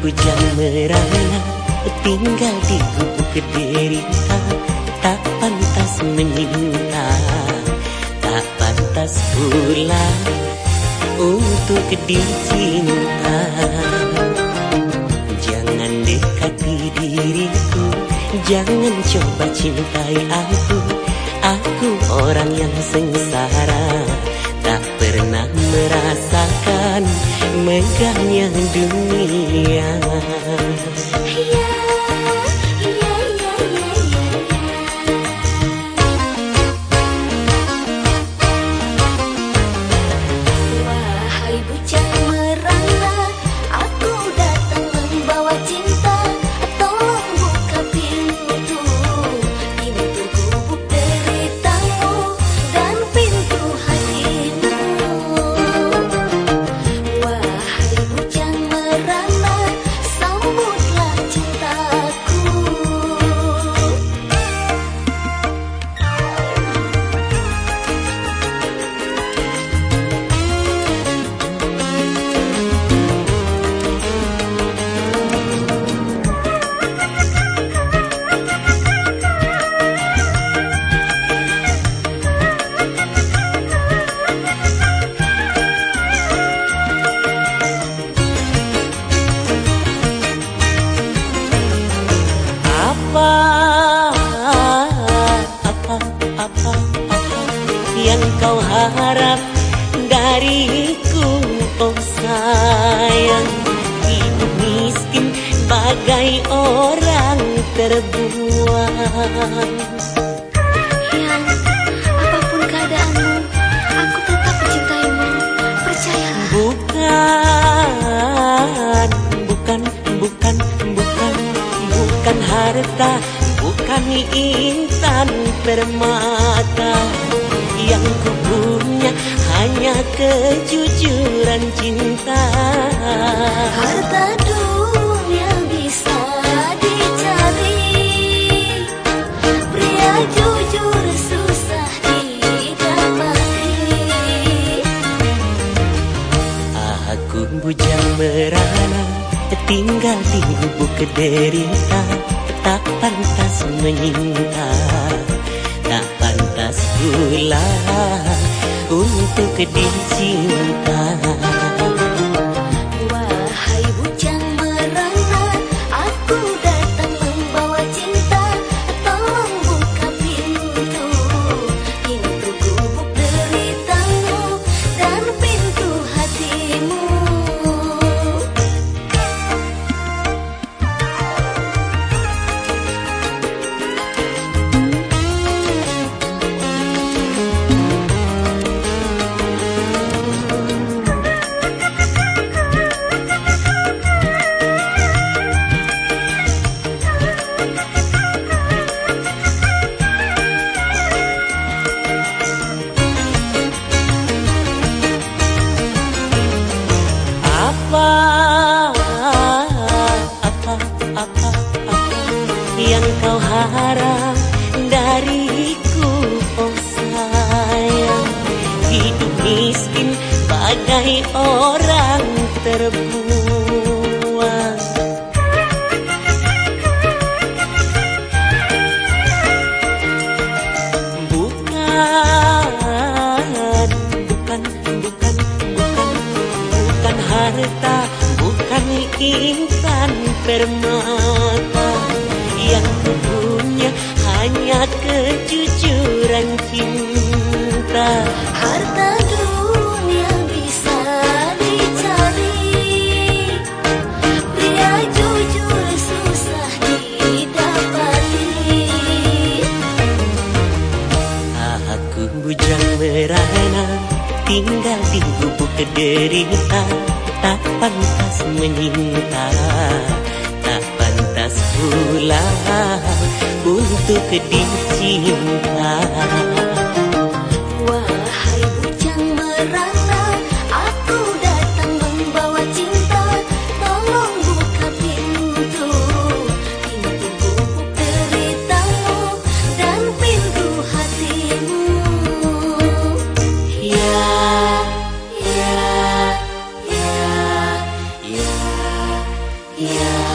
bujang merana Tinggal di gubuk derita. Tak pantas menyinta Tak pantas pula Untuk dicinta. Jangan dekati diriku Jangan coba cintai aku. Aku orang yang sengsara Tak pernah merasakan megahnya dunia. Yang harap dariku oh sayang. Hidup miskin bagai orang terbuang. Yang apa pun keadaanmu Aku tetap mencintaimu. Percayalah. Bukan, bukan, bukan, bukan Bukan harta, bukan intan permata yang ku punya hanya kejujuran cinta. Harta dunia bisa dicari. Pria jujur susah didapati. Aku bujang merana Tinggal di gubuk derita Tak pantas menyinta pula untuk dicinta Wahai bujang merana Aku datang membawa cinta Tolong buka pintu Pintu gubuk deritamu Dan pintu hatimu bagai orang terbuang. Bukan bukan bukan bukan bukan harta bukan insan permata. Yang ku punya hanya kejujuran cinta. Harta tinggal di gubuk derita tak pantas menyinta. Tak pantas pula untuk dicinta Yeah.